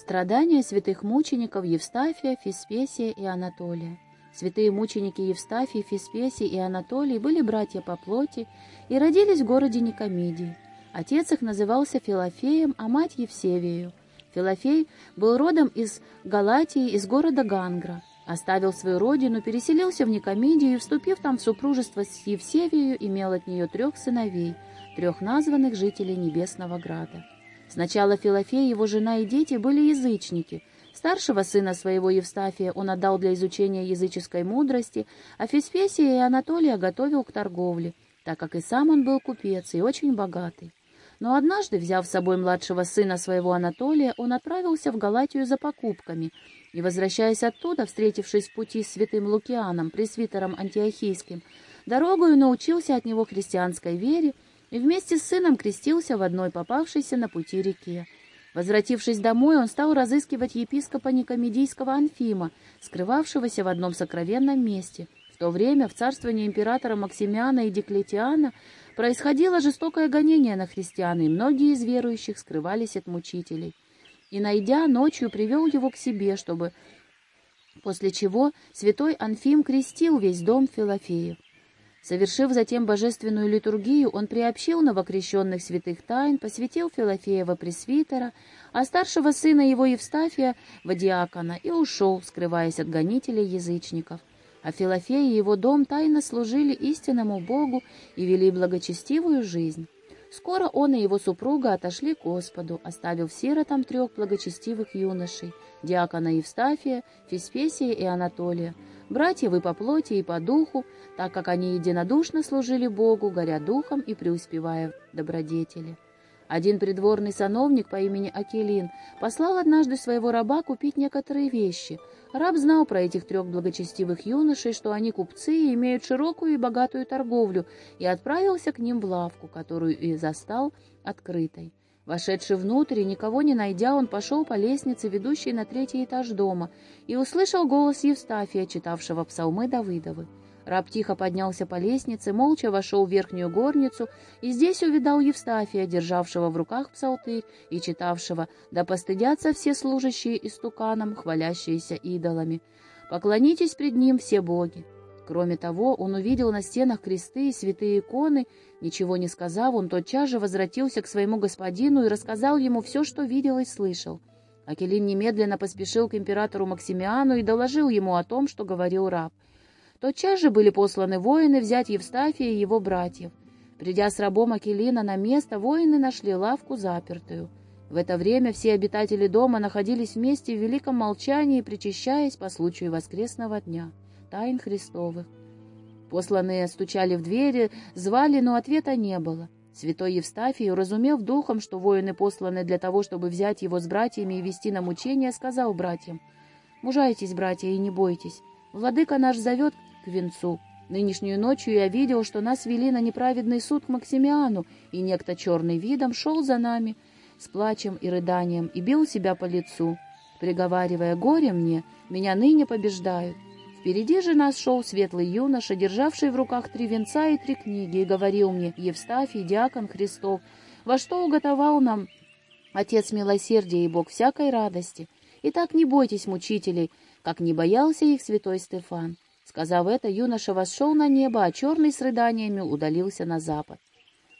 Страдания святых мучеников Евстафия, Феспесия и Анатолия. Святые мученики Евстафий, Феспесий и Анатолий были братья по плоти и родились в городе Никомидии. Отец их назывался Филофеем, а мать Евсевию. Филофей был родом из Галатии, из города Гангра. Оставил свою родину, переселился в Никомидию и, вступив там в супружество с Евсевию, имел от нее трех сыновей, трех названных жителей Небесного Града. Сначала Филофей, его жена и дети были язычники. Старшего сына своего Евстафия он отдал для изучения языческой мудрости, а Феспесия и Анатолия готовил к торговле, так как и сам он был купец и очень богатый. Но однажды, взяв с собой младшего сына своего Анатолия, он отправился в Галатию за покупками, и, возвращаясь оттуда, встретившись в пути с святым Лукианом, пресвитером антиохийским, дорогою научился от него христианской вере и вместе с сыном крестился в одной попавшейся на пути реке. Возвратившись домой, он стал разыскивать епископа Никомедийского Анфима, скрывавшегося в одном сокровенном месте. В то время в царствовании императора Максимиана и Диклетиана происходило жестокое гонение на христиан, и многие из верующих скрывались от мучителей. И, найдя, ночью привел его к себе, чтобы... После чего святой Анфим крестил весь дом Филофеев. Совершив затем божественную литургию, он приобщил новокрещенных святых тайн, посвятил Филофеева пресвитера, а старшего сына его Евстафия в диакона и ушел, скрываясь от гонителей язычников. А Филофей и его дом тайно служили истинному Богу и вели благочестивую жизнь. Скоро он и его супруга отошли к Господу, оставив сиротам трех благочестивых юношей — диакона Евстафия, Феспесия и Анатолия, братьев и по плоти, и по духу, так как они единодушно служили Богу, горя духом и преуспевая в добродетели. Один придворный сановник по имени Акелин послал однажды своего раба купить некоторые вещи. Раб знал про этих трех благочестивых юношей, что они купцы и имеют широкую и богатую торговлю, и отправился к ним в лавку, которую и застал открытой. Вошедший внутрь и никого не найдя, он пошел по лестнице, ведущей на третий этаж дома, и услышал голос Евстафия, читавшего псалмы Давыдовы. Раб тихо поднялся по лестнице, молча вошел в верхнюю горницу и здесь увидал Евстафия, державшего в руках псалтырь и читавшего «Да постыдятся все служащие истуканом, хвалящиеся идолами. Поклонитесь пред ним все боги». Кроме того, он увидел на стенах кресты и святые иконы. Ничего не сказав, он тотчас же возвратился к своему господину и рассказал ему все, что видел и слышал. Акелин немедленно поспешил к императору Максимиану и доложил ему о том, что говорил раб. Тотчас же были посланы воины взять Евстафия и его братьев. Придя с рабом Акелина на место, воины нашли лавку запертую. В это время все обитатели дома находились вместе в великом молчании, причащаясь по случаю воскресного дня тайн Христовых. Посланные стучали в двери, звали, но ответа не было. Святой Евстафий, уразумев духом, что воины посланы для того, чтобы взять его с братьями и вести на мучения, сказал братьям, «Мужайтесь, братья, и не бойтесь. Владыка наш зовет к венцу. Нынешнюю ночью я видел, что нас вели на неправедный суд к Максимиану, и некто черный видом шел за нами с плачем и рыданием и бил себя по лицу, приговаривая «Горе мне, меня ныне побеждают». Впереди же нас шел светлый юноша, державший в руках три венца и три книги, и говорил мне, Евстафий, диакон Христов, во что уготовал нам Отец милосердия и Бог всякой радости. Итак, не бойтесь мучителей, как не боялся их святой Стефан. Сказав это, юноша вошел на небо, а черный с рыданиями удалился на запад.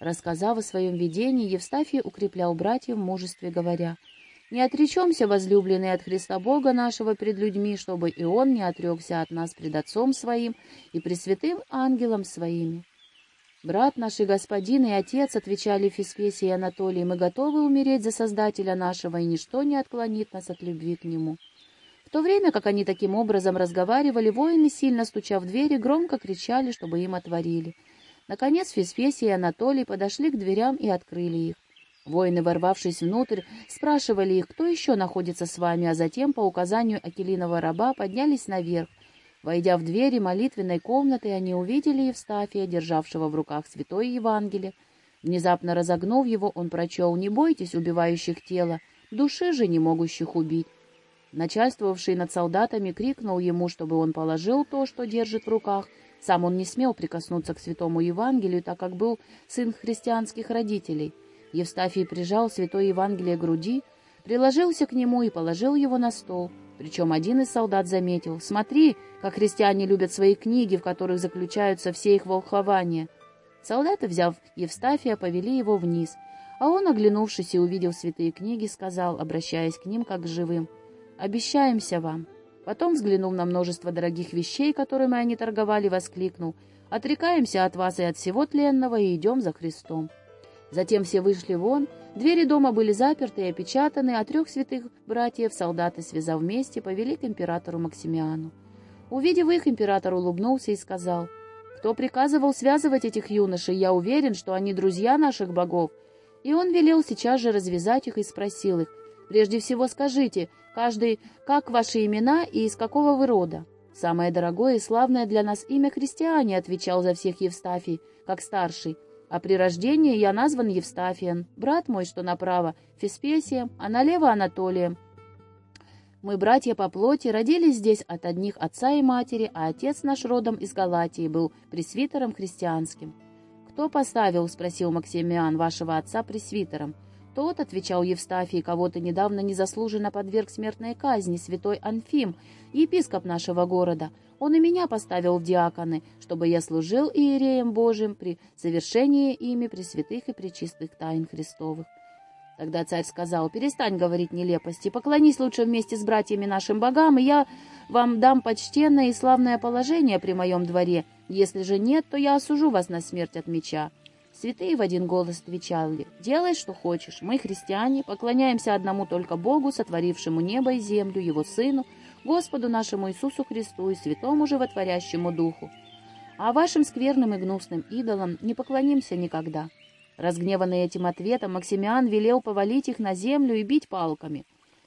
Рассказав о своем видении, Евстафий укреплял братьев в мужестве, говоря — не отречемся, возлюбленный от Христа Бога нашего пред людьми, чтобы и Он не отрекся от нас пред Отцом Своим и пред святым ангелом Своими. Брат наш и господин и отец, отвечали Феспесий и Анатолий, мы готовы умереть за Создателя нашего, и ничто не отклонит нас от любви к Нему. В то время, как они таким образом разговаривали, воины, сильно стуча в двери, громко кричали, чтобы им отворили. Наконец Феспесий и Анатолий подошли к дверям и открыли их. Воины, ворвавшись внутрь, спрашивали их, кто еще находится с вами, а затем, по указанию Акелиного раба, поднялись наверх. Войдя в двери молитвенной комнаты, они увидели Евстафия, державшего в руках святое Евангелие. Внезапно разогнув его, он прочел «Не бойтесь убивающих тело, души же не могущих убить». Начальствовавший над солдатами крикнул ему, чтобы он положил то, что держит в руках. Сам он не смел прикоснуться к святому Евангелию, так как был сын христианских родителей — Евстафий прижал святое Евангелие к груди, приложился к нему и положил его на стол. Причем один из солдат заметил, «Смотри, как христиане любят свои книги, в которых заключаются все их волхования». Солдаты, взяв Евстафия, повели его вниз, а он, оглянувшись и увидел святые книги, сказал, обращаясь к ним как к живым, «Обещаемся вам». Потом, взглянув на множество дорогих вещей, которыми они торговали, воскликнул, «Отрекаемся от вас и от всего тленного и идем за Христом». Затем все вышли вон, двери дома были заперты и опечатаны, а трех святых братьев солдаты, связав вместе, повели к императору Максимиану. Увидев их, император улыбнулся и сказал, «Кто приказывал связывать этих юношей, я уверен, что они друзья наших богов». И он велел сейчас же развязать их и спросил их, «Прежде всего скажите, каждый, как ваши имена и из какого вы рода?» «Самое дорогое и славное для нас имя христиане», — отвечал за всех Евстафий, как старший. А при рождении я назван Евстафием, брат мой, что направо, Феспесием, а налево Анатолием. Мы, братья по плоти, родились здесь от одних отца и матери, а отец наш родом из Галатии был пресвитером христианским. «Кто поставил?» — спросил Максимиан вашего отца пресвитером. Тот, — отвечал Евстафий, — кого-то недавно незаслуженно подверг смертной казни, святой Анфим, епископ нашего города. Он и меня поставил в диаконы, чтобы я служил иереем Божиим при совершении ими пресвятых и пречистых тайн Христовых. Тогда царь сказал, перестань говорить нелепости, поклонись лучше вместе с братьями нашим богам, и я вам дам почтенное и славное положение при моем дворе. Если же нет, то я осужу вас на смерть от меча. Святые в один голос отвечали, «Делай, что хочешь. Мы, христиане, поклоняемся одному только Богу, сотворившему небо и землю, Его Сыну, Господу нашему Иисусу Христу и Святому Животворящему Духу. А вашим скверным и гнусным идолам не поклонимся никогда». Разгневанный этим ответом, Максимиан велел повалить их на землю и бить палками.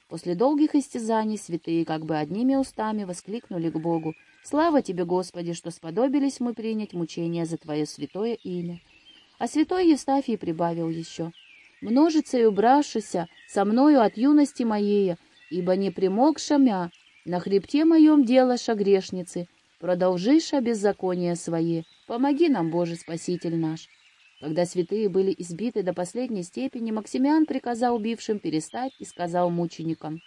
После долгих истязаний святые как бы одними устами воскликнули к Богу, «Слава тебе, Господи, что сподобились мы принять мучения за Твое святое имя!» А святой Евстафий прибавил еще. «Множится и убравшися со мною от юности моей, ибо не примогша мя, на хребте моем делаша грешницы, продолжиша беззаконие свои, помоги нам, Боже Спаситель наш». Когда святые были избиты до последней степени, Максимиан приказал убившим перестать и сказал мученикам,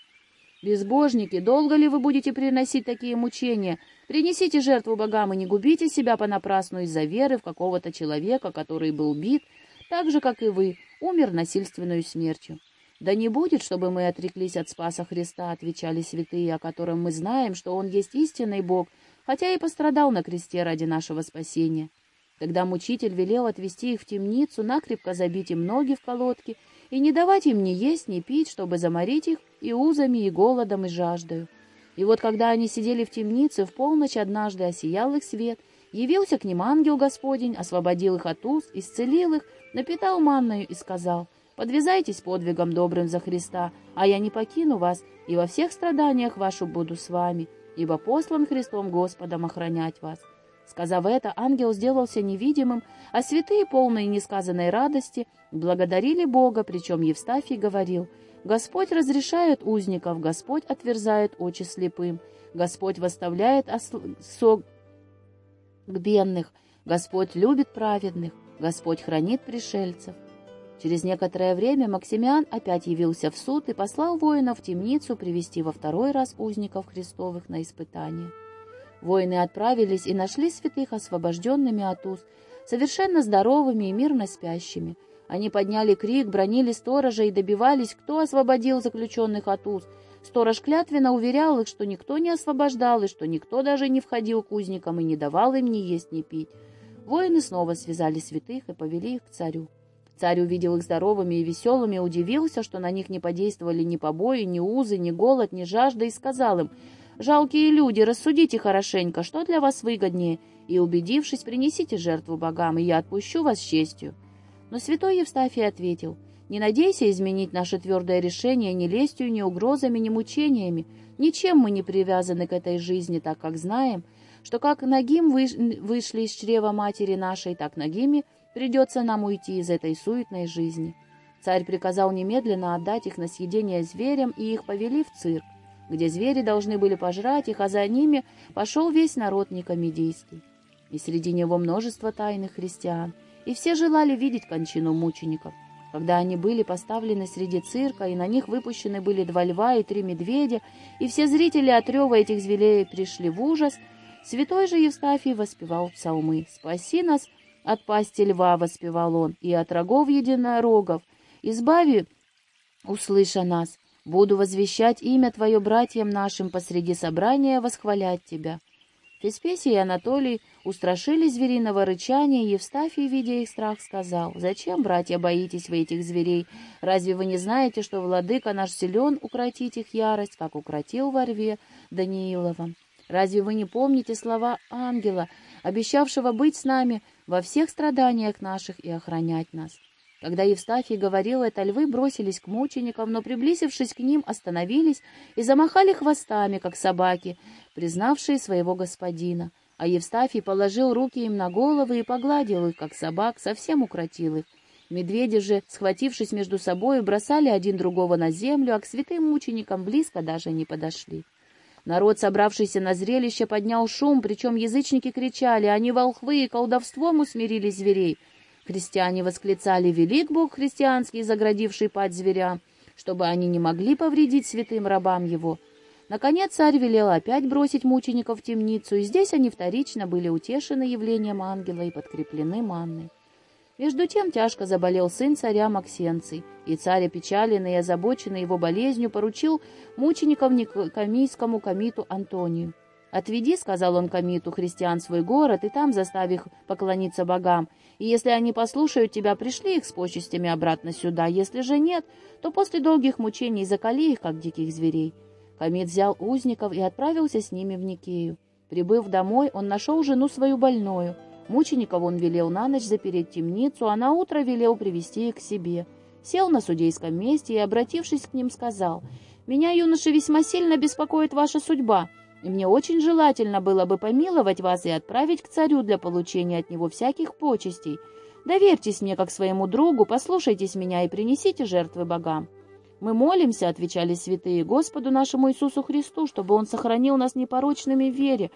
«Безбожники, долго ли вы будете приносить такие мучения? Принесите жертву богам и не губите себя понапрасну из-за веры в какого-то человека, который был бит, так же, как и вы, умер насильственную смертью». «Да не будет, чтобы мы отреклись от Спаса Христа», — отвечали святые, о котором мы знаем, что Он есть истинный Бог, хотя и пострадал на кресте ради нашего спасения. Тогда мучитель велел отвести их в темницу, накрепко забить им ноги в колодки и не давать им ни есть, ни пить, чтобы заморить их и узами, и голодом, и жаждою. И вот когда они сидели в темнице, в полночь однажды осиял их свет, явился к ним ангел Господень, освободил их от уз, исцелил их, напитал манною и сказал, «Подвязайтесь подвигом добрым за Христа, а я не покину вас, и во всех страданиях вашу буду с вами, ибо послан Христом Господом охранять вас». Сказав это, ангел сделался невидимым, а святые, полные несказанной радости, благодарили Бога, причем Евстафий говорил, «Господь разрешает узников, Господь отверзает очи слепым, Господь восставляет сок бедных, Господь любит праведных, Господь хранит пришельцев». Через некоторое время Максимиан опять явился в суд и послал воинов в темницу привести во второй раз узников Христовых на испытание. Воины отправились и нашли святых освобожденными от уз, совершенно здоровыми и мирно спящими. Они подняли крик, бронили сторожа и добивались, кто освободил заключенных от уз. Сторож клятвенно уверял их, что никто не освобождал, и что никто даже не входил к узникам и не давал им ни есть, ни пить. Воины снова связали святых и повели их к царю. Царь увидел их здоровыми и веселыми, удивился, что на них не подействовали ни побои, ни узы, ни голод, ни жажда, и сказал им — Жалкие люди, рассудите хорошенько, что для вас выгоднее, и, убедившись, принесите жертву богам, и я отпущу вас с честью». Но святой Евстафий ответил, «Не надейся изменить наше твердое решение ни лестью, ни угрозами, ни мучениями. Ничем мы не привязаны к этой жизни, так как знаем, что как ногим вышли из чрева матери нашей, так ногими придется нам уйти из этой суетной жизни». Царь приказал немедленно отдать их на съедение зверям, и их повели в цирк где звери должны были пожрать их, а за ними пошел весь народ Никомедийский. И среди него множество тайных христиан, и все желали видеть кончину мучеников. Когда они были поставлены среди цирка, и на них выпущены были два льва и три медведя, и все зрители от рева этих зверей пришли в ужас, святой же Евстафий воспевал псалмы. «Спаси нас от пасти льва», — воспевал он, — «и от рогов единорогов. Избави, услыша нас, буду возвещать имя Твое братьям нашим посреди собрания, восхвалять Тебя». Феспесий и Анатолий устрашили звериного рычания, и Евстафий, видя их страх, сказал, «Зачем, братья, боитесь вы этих зверей? Разве вы не знаете, что владыка наш силен укротить их ярость, как укротил во рве Даниилова? Разве вы не помните слова ангела, обещавшего быть с нами во всех страданиях наших и охранять нас?» Когда Евстафий говорил это, львы бросились к мученикам, но, приблизившись к ним, остановились и замахали хвостами, как собаки, признавшие своего господина. А Евстафий положил руки им на головы и погладил их, как собак, совсем укротил их. Медведи же, схватившись между собой, бросали один другого на землю, а к святым мученикам близко даже не подошли. Народ, собравшийся на зрелище, поднял шум, причем язычники кричали, они волхвы и колдовством усмирили зверей — Христиане восклицали «Велик Бог христианский, заградивший пать зверям», чтобы они не могли повредить святым рабам его. Наконец царь велел опять бросить мучеников в темницу, и здесь они вторично были утешены явлением ангела и подкреплены манной. Между тем тяжко заболел сын царя Максенций, и царь, опечаленный и озабоченный его болезнью, поручил мученикам Никомийскому комиту Антонию. «Отведи, — сказал он Комиту, — христиан свой город, и там заставь их поклониться богам. И если они послушают тебя, пришли их с почестями обратно сюда. Если же нет, то после долгих мучений закали их, как диких зверей». Комит взял узников и отправился с ними в Никею. Прибыв домой, он нашел жену свою больную. Мучеников он велел на ночь запереть темницу, а на утро велел привести их к себе. Сел на судейском месте и, обратившись к ним, сказал, «Меня, юноша, весьма сильно беспокоит ваша судьба» и мне очень желательно было бы помиловать вас и отправить к царю для получения от него всяких почестей. Доверьтесь мне как своему другу, послушайтесь меня и принесите жертвы богам». «Мы молимся», — отвечали святые, — «Господу нашему Иисусу Христу, чтобы Он сохранил нас непорочными в вере,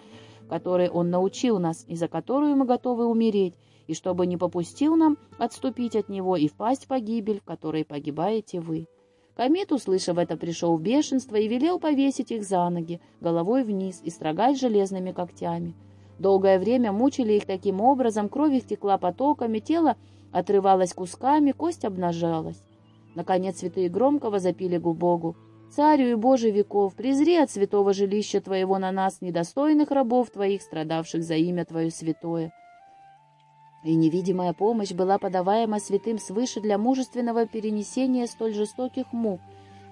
которой Он научил нас и за которую мы готовы умереть, и чтобы не попустил нам отступить от Него и впасть в погибель, в которой погибаете вы». Комет, услышав это, пришел в бешенство и велел повесить их за ноги, головой вниз, и строгать железными когтями. Долгое время мучили их таким образом, кровь их текла потоками, тело отрывалось кусками, кость обнажалась. Наконец святые громко возопили к. «Царю и Боже веков, презри от святого жилища Твоего на нас, недостойных рабов Твоих, страдавших за имя Твое святое» и невидимая помощь была подаваема святым свыше для мужественного перенесения столь жестоких мук.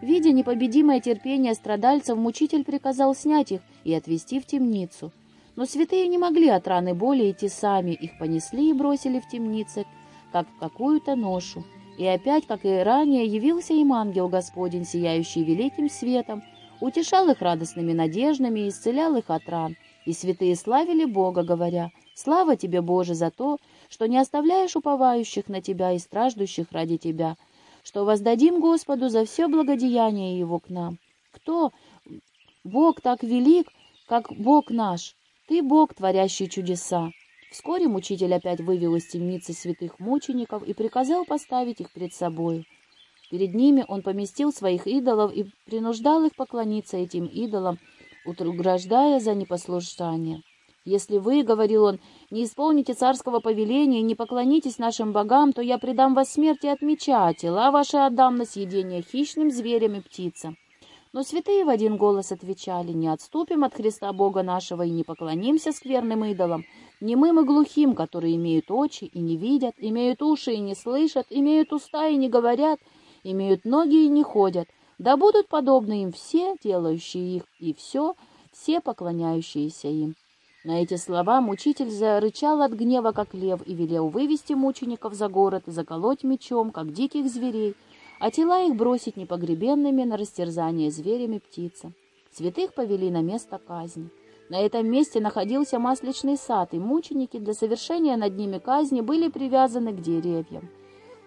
Видя непобедимое терпение страдальцев, мучитель приказал снять их и отвезти в темницу. Но святые не могли от раны боли идти сами, их понесли и бросили в темнице, как в какую-то ношу. И опять, как и ранее, явился им ангел Господень, сияющий великим светом, утешал их радостными надеждами и исцелял их от ран. И святые славили Бога, говоря, «Слава тебе, Боже, за то, что не оставляешь уповающих на Тебя и страждущих ради Тебя, что воздадим Господу за все благодеяние Его к нам. Кто? Бог так велик, как Бог наш. Ты Бог, творящий чудеса. Вскоре мучитель опять вывел из темницы святых мучеников и приказал поставить их пред собой. Перед ними он поместил своих идолов и принуждал их поклониться этим идолам, угрождая за непослушание. «Если вы, — говорил он, — не исполните царского повеления и не поклонитесь нашим богам, то я предам вас смерти от меча, а тела ваши отдам на съедение хищным зверям и птицам». Но святые в один голос отвечали, «Не отступим от Христа Бога нашего и не поклонимся скверным идолам, немым и глухим, которые имеют очи и не видят, имеют уши и не слышат, имеют уста и не говорят, имеют ноги и не ходят. Да будут подобны им все, делающие их, и все, все поклоняющиеся им». На эти слова мучитель зарычал от гнева, как лев, и велел вывести мучеников за город и заколоть мечом, как диких зверей, а тела их бросить непогребенными на растерзание зверями птица. Святых повели на место казни. На этом месте находился масличный сад, и мученики для совершения над ними казни были привязаны к деревьям.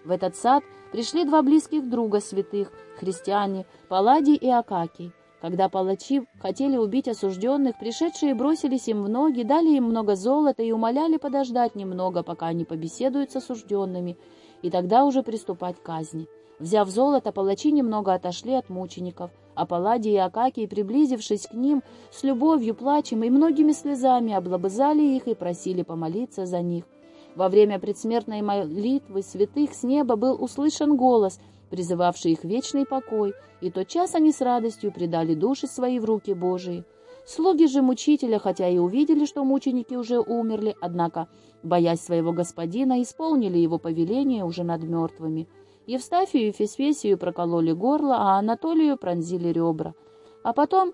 В этот сад пришли два близких друга святых, христиане, Палладий и Акакий. Когда палачи хотели убить осужденных, пришедшие бросились им в ноги, дали им много золота и умоляли подождать немного, пока они побеседуют с осужденными, и тогда уже приступать к казни. Взяв золото, палачи немного отошли от мучеников, а Палладий и Акакий, приблизившись к ним, с любовью, плачем и многими слезами облобызали их и просили помолиться за них. Во время предсмертной молитвы святых с неба был услышан голос, призывавший их вечный покой, и тотчас они с радостью предали души свои в руки Божии. Слуги же мучителя, хотя и увидели, что мученики уже умерли, однако, боясь своего господина, исполнили его повеление уже над мертвыми. Евстафию и Фесфесию прокололи горло, а Анатолию пронзили ребра. А потом,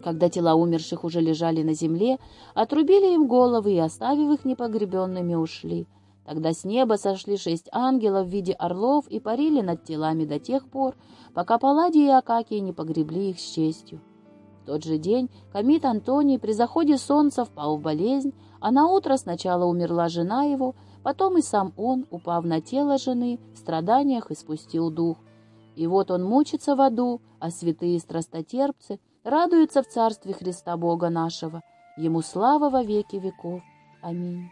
когда тела умерших уже лежали на земле, отрубили им головы и, оставив их непогребенными, ушли. Тогда с неба сошли шесть ангелов в виде орлов и парили над телами до тех пор, пока Палладий и Акакий не погребли их с честью. В тот же день комит Антоний при заходе солнца впал в болезнь, а на утро сначала умерла жена его, Потом и сам он, упав на тело жены, в страданиях испустил дух. И вот он мучится в аду, а святые страстотерпцы радуются в царстве Христа Бога нашего. Ему слава во веки веков. Аминь.